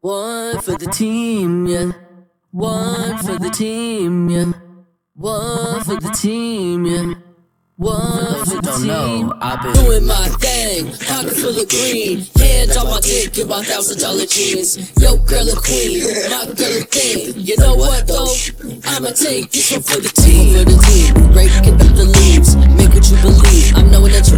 One for the team, yeah. One for the team, yeah. One for the team, yeah. One for the don't team. know, I've been- doing my thing, pocket full of green. Hands on my dick, give my thousand dollar jeans. Yo, girl a queen, my girl a king. You know what though? I'ma take this one for the team, for the team. Breaking up the leaves, make what you believe. I'm knowing that you